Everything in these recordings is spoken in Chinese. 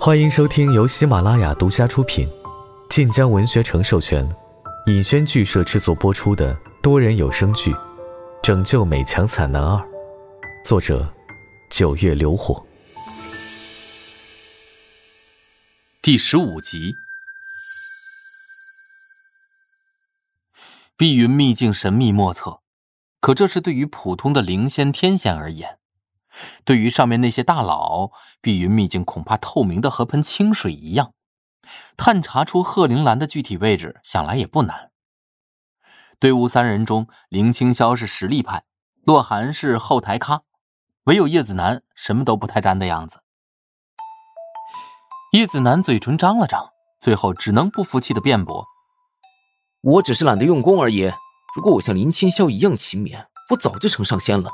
欢迎收听由喜马拉雅独家出品、晋江文学城授权、尹轩剧社制作播出的多人有声剧《拯救美强惨男二》，作者：九月流火，第十五集。碧云秘境神秘莫测，可这是对于普通的灵仙天仙而言。对于上面那些大佬，碧云秘境恐怕透明的和盆清水一样。探查出贺灵兰的具体位置，想来也不难。队伍三人中，林清霄是实力派，洛寒是后台咖，唯有叶子楠什么都不太沾的样子。叶子楠嘴唇张了张，最后只能不服气的辩驳。我只是懒得用功而已。如果我像林清霄一样勤勉，我早就成上仙了。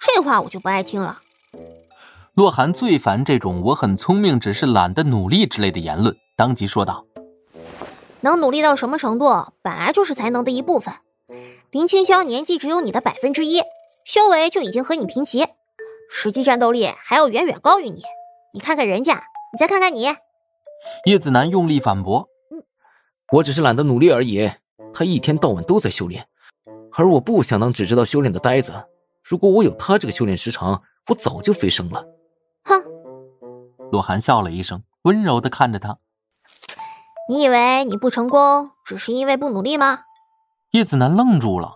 这话我就不爱听了。洛寒最烦这种“我很聪明，只是懒得努力”之类的言论，当即说道：“能努力到什么程度，本来就是才能的一部分。林清霄年纪只有你的百分之一，修为就已经和你平齐，实际战斗力还要远远高于你。你看看人家，你再看看你。”叶子楠用力反驳。我只是懒得努力而已。他一天到晚都在修炼，而我不想当只知道修炼的呆子。如果我有他这个修炼时长，我早就飞升了。哼！洛寒笑了一声，温柔的看着他。你以为你不成功，只是因为不努力吗？叶子楠愣住了。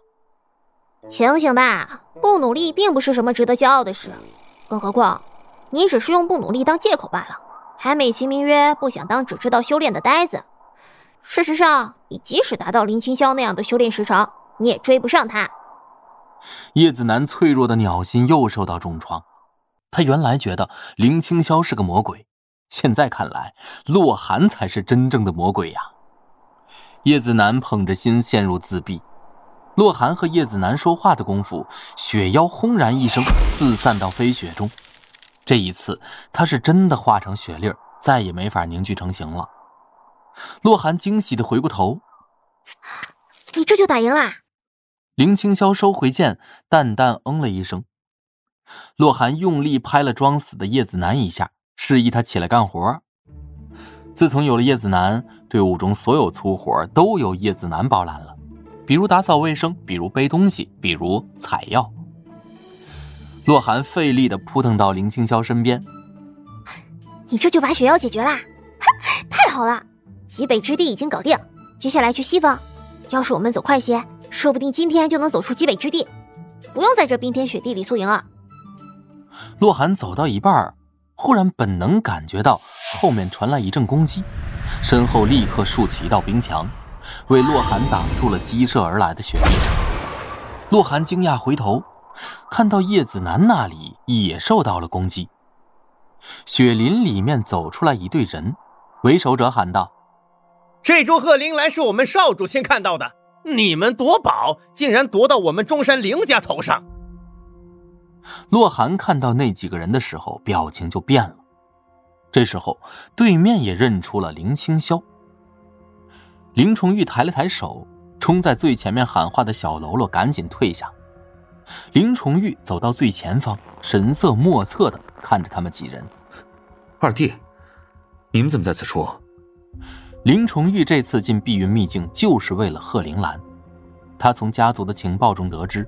醒醒吧，不努力并不是什么值得骄傲的事。更何况，你只是用不努力当借口罢了，还美其名曰不想当只知道修炼的呆子。事实上，你即使达到林清霄那样的修炼时长，你也追不上他。叶子楠脆弱的鸟心又受到重创。他原来觉得林清霄是个魔鬼，现在看来，洛寒才是真正的魔鬼呀。叶子楠捧着心陷入自闭。洛寒和叶子楠说话的功夫，雪妖轰然一声四散到飞雪中。这一次，他是真的化成雪粒，再也没法凝聚成形了。洛寒惊喜的回过头：“你这就打赢啦？”林清霄收回剑，淡淡嗯了一声。洛寒用力拍了装死的叶子楠一下，示意他起来干活。自从有了叶子楠，队伍中所有粗活都由叶子楠包揽了，比如打扫卫生，比如背东西，比如采药。洛寒费力的扑腾到林清霄身边：“你这就把雪妖解决啦？太好了！”极北之地已经搞定，接下来去西方。要是我们走快些，说不定今天就能走出极北之地，不用在这冰天雪地里宿营了。洛寒走到一半，忽然本能感觉到后面传来一阵攻击，身后立刻竖起一道冰墙，为洛寒挡住了激射而来的雪。洛寒惊讶回头，看到叶子楠那里也受到了攻击。雪林里面走出来一队人，为首者喊道。这株鹤铃兰是我们少主先看到的，你们夺宝竟然夺到我们中山凌家头上。洛寒看到那几个人的时候，表情就变了。这时候，对面也认出了林清霄。林崇玉抬了抬手，冲在最前面喊话的小喽啰赶紧退下。林崇玉走到最前方，神色莫测的看着他们几人。二弟，你们怎么在此处？林崇玉这次进碧云秘境就是为了贺灵兰。他从家族的情报中得知，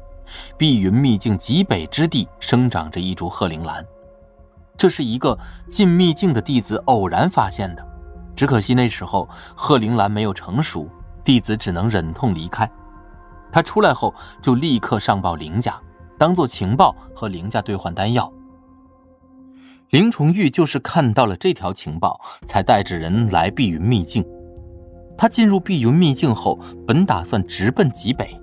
碧云秘境极北之地生长着一株贺灵兰，这是一个进秘境的弟子偶然发现的。只可惜那时候贺灵兰没有成熟，弟子只能忍痛离开。他出来后就立刻上报林家，当做情报和林家兑换丹药。林崇玉就是看到了这条情报，才带着人来碧云秘境。他进入碧云秘境后，本打算直奔极北，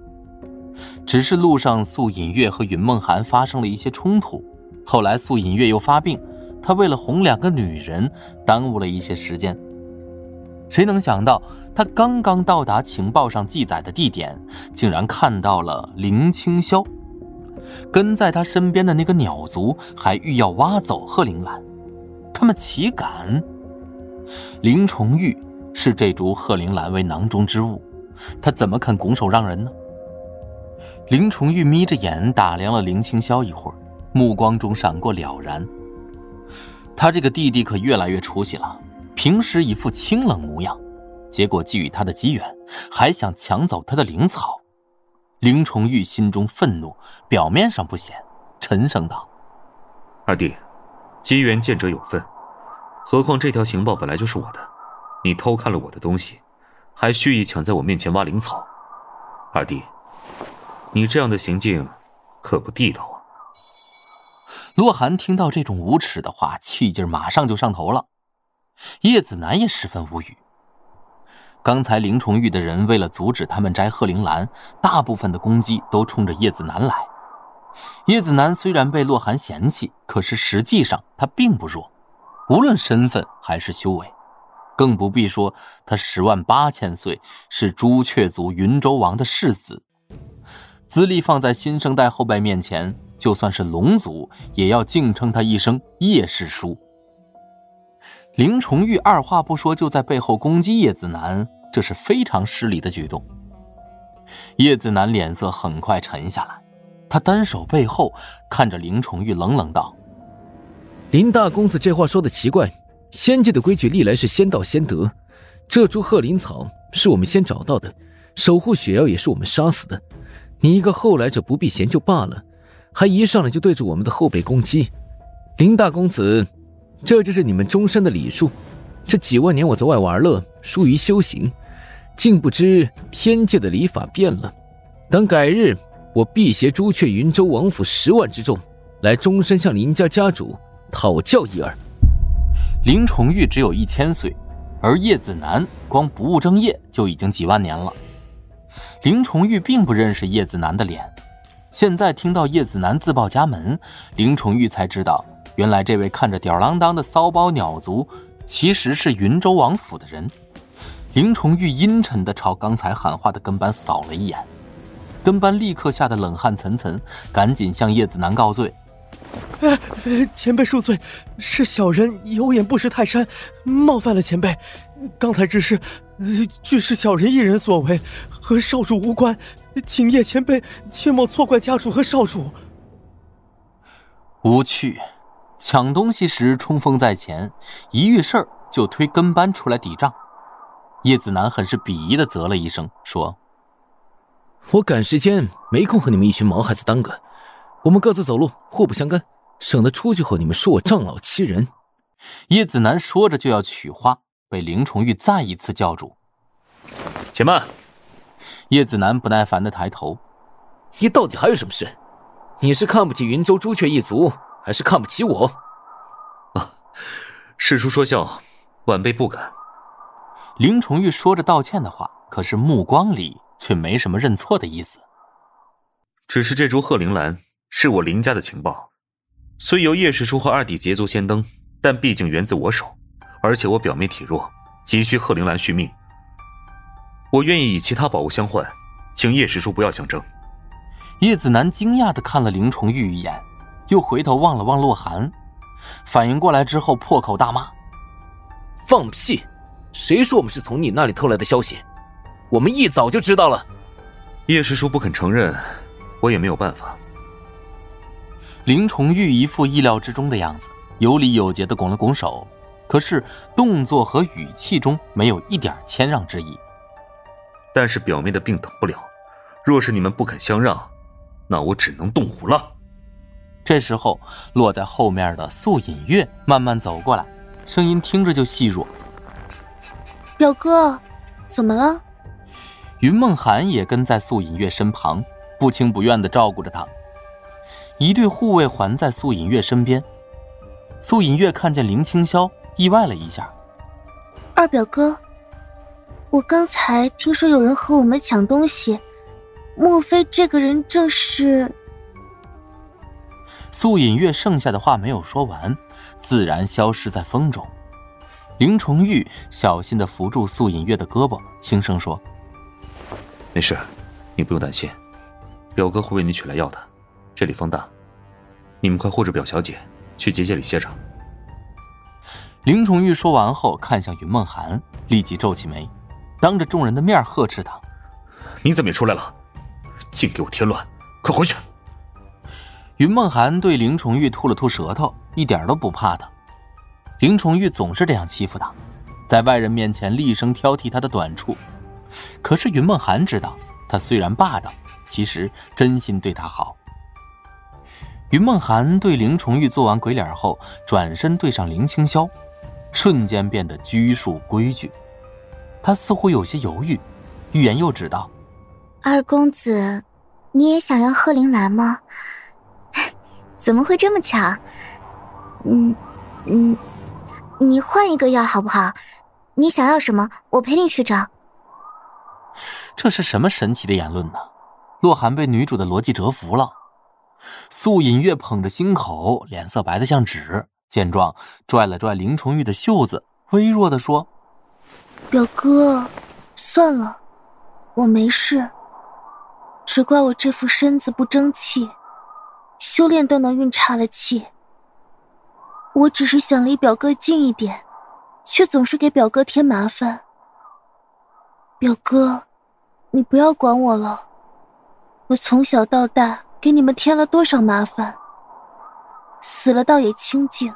只是路上素隐月和云梦涵发生了一些冲突，后来素隐月又发病，他为了哄两个女人，耽误了一些时间。谁能想到，他刚刚到达情报上记载的地点，竟然看到了林清霄。跟在他身边的那个鸟族还欲要挖走贺灵兰，他们岂敢？林崇玉视这株贺灵兰为囊中之物，他怎么肯拱手让人呢？林崇玉眯着眼打量了林清霄一会儿，目光中闪过了然。他这个弟弟可越来越出息了，平时一副清冷模样，结果觊觎他的机缘，还想抢走他的灵草。林崇玉心中愤怒，表面上不显，沉声道：“二弟，机缘见者有份，何况这条情报本来就是我的，你偷看了我的东西，还蓄意抢在我面前挖灵草，二弟，你这样的行径可不地道啊！”洛寒听到这种无耻的话，气劲马上就上头了。叶子楠也十分无语。刚才林崇玉的人为了阻止他们摘鹤铃兰，大部分的攻击都冲着叶子楠来。叶子楠虽然被洛寒嫌弃，可是实际上他并不弱，无论身份还是修为，更不必说他十万八千岁是朱雀族云州王的世子，资历放在新生代后辈面前。就算是龙族，也要敬称他一声叶师叔。林崇玉二话不说，就在背后攻击叶子楠，这是非常失礼的举动。叶子楠脸色很快沉下来，他单手背后看着林崇玉，冷冷道：“林大公子这话说的奇怪，仙界的规矩历来是先到先得，这株鹤林草是我们先找到的，守护雪妖也是我们杀死的，你一个后来者不避嫌就罢了。”还一上来就对着我们的后背攻击，林大公子，这就是你们终身的礼数。这几万年我在外玩乐，疏于修行，竟不知天界的礼法变了。等改日，我必携朱雀云州王府十万之众，来终身向林家家主讨教一二。林崇玉只有一千岁，而叶子楠光不务正业就已经几万年了。林崇玉并不认识叶子楠的脸。现在听到叶子楠自报家门，林崇玉才知道，原来这位看着吊儿郎当的骚包鸟族，其实是云州王府的人。林崇玉阴沉地朝刚才喊话的跟班扫了一眼，跟班立刻吓得冷汗涔涔，赶紧向叶子楠告罪：“前辈恕罪，是小人有眼不识泰山，冒犯了前辈。刚才之事，俱是小人一人所为，和少主无关。”请叶前辈切莫错怪家主和少主。无趣，抢东西时冲锋在前，一遇事儿就推跟班出来抵账。叶子楠很是鄙夷的啧了一声，说：“我赶时间，没空和你们一群毛孩子耽搁。我们各自走路，互不相干，省得出去后你们说我仗老欺人。”叶子楠说着就要取花，被林崇玉再一次叫住：“且慢。”叶子楠不耐烦的抬头：“你到底还有什么事？你是看不起云州朱雀一族，还是看不起我？”啊，师叔说笑，晚辈不敢。林崇玉说着道歉的话，可是目光里却没什么认错的意思。只是这株鹤铃兰是我林家的情报，虽由叶师叔和二弟捷足先登，但毕竟源自我手，而且我表妹体弱，急需鹤铃兰续命。我愿意以其他宝物相换，请叶师叔不要相争。叶子楠惊讶的看了林崇玉一眼，又回头望了望洛寒，反应过来之后破口大骂：“放屁！谁说我们是从你那里偷来的消息？我们一早就知道了。”叶师叔不肯承认，我也没有办法。林崇玉一副意料之中的样子，有礼有节的拱了拱手，可是动作和语气中没有一点谦让之意。但是表妹的病等不了，若是你们不肯相让，那我只能动武了。这时候，落在后面的素隐月慢慢走过来，声音听着就细弱。表哥，怎么了？云梦涵也跟在素隐月身旁，不情不愿地照顾着她。一对护卫环在素隐月身边。素隐月看见林清霄，意外了一下。二表哥。我刚才听说有人和我们抢东西，莫非这个人正是？素隐月剩下的话没有说完，自然消失在风中。林崇玉小心的扶住素隐月的胳膊，轻声说：“没事，你不用担心，表哥会为你取来药的。这里风大，你们快护着表小姐去结界里歇着。”林崇玉说完后，看向云梦涵，立即皱起眉。当着众人的面呵斥他：“你怎么也出来了？净给我添乱！快回去！”云梦涵对林崇玉吐了吐舌头，一点都不怕他。林宠玉总是这样欺负他，在外人面前厉声挑剔他的短处。可是云梦涵知道，他虽然霸道，其实真心对他好。云梦涵对林崇玉做完鬼脸后，转身对上林青霄，瞬间变得拘束规矩。他似乎有些犹豫，欲言又止道：“二公子，你也想要贺铃兰吗？怎么会这么巧？嗯嗯，你换一个药好不好？你想要什么，我陪你去找。”这是什么神奇的言论呢？洛寒被女主的逻辑折服了。素隐月捧着心口，脸色白得像纸。见状，拽了拽林崇玉的袖子，微弱的说：“表哥，算了，我没事。只怪我这副身子不争气，修炼都能运差了气。我只是想离表哥近一点，却总是给表哥添麻烦。表哥，你不要管我了。我从小到大……”给你们添了多少麻烦？死了倒也清静。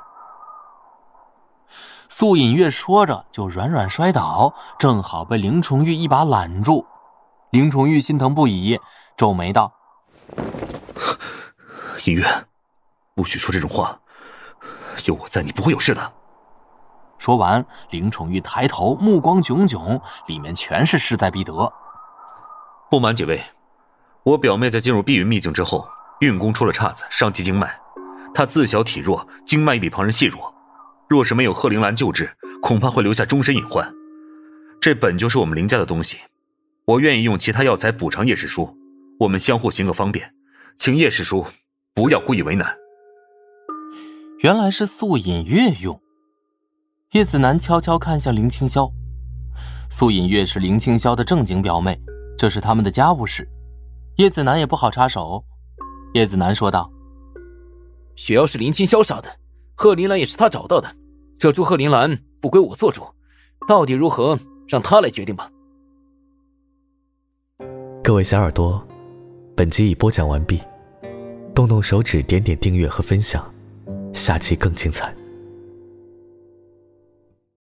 素隐月说着就软软摔倒，正好被林崇玉一把揽住。林崇玉心疼不已，皱眉道：“隐月，不许说这种话。有我在，你不会有事的。”说完，林宠玉抬头，目光炯炯，里面全是势在必得。不瞒几位。我表妹在进入碧云秘境之后，运功出了岔子，伤及经脉。她自小体弱，经脉比旁人细弱，若是没有贺灵兰救治，恐怕会留下终身隐患。这本就是我们林家的东西，我愿意用其他药材补偿叶师叔，我们相互行个方便，请叶师叔不要故意为难。原来是素隐月用。叶子楠悄悄看向林青霄，素隐月是林青霄的正经表妹，这是他们的家务事。叶子楠也不好插手，叶子楠说道：“雪妖是林青霄杀的，贺林兰也是他找到的，这株贺林兰不归我做主，到底如何，让他来决定吧。”各位小耳朵，本集已播讲完毕，动动手指点点订阅和分享，下期更精彩。